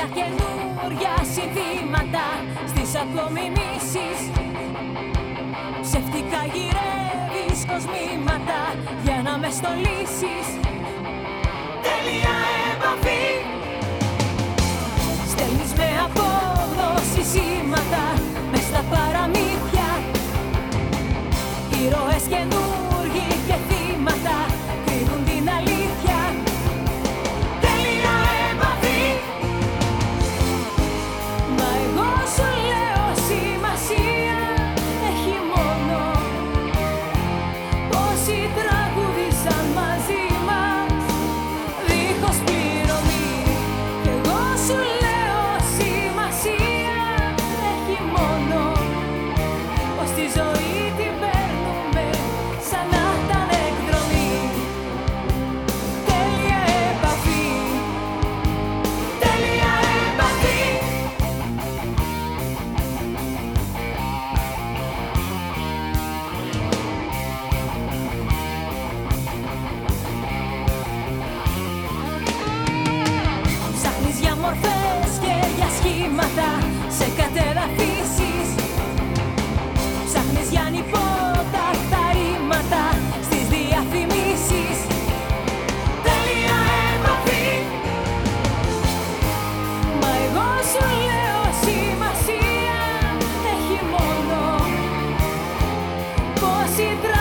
για καινούρια συνθήματα στις απομιμήσεις Ψευτικά γυρεύεις κοσμήματα για να με στολίσεις. Τέλεια επαφή. Στέλνεις με απόδοση σήματα μες στα παραμύθια. Ήρωες και всегда.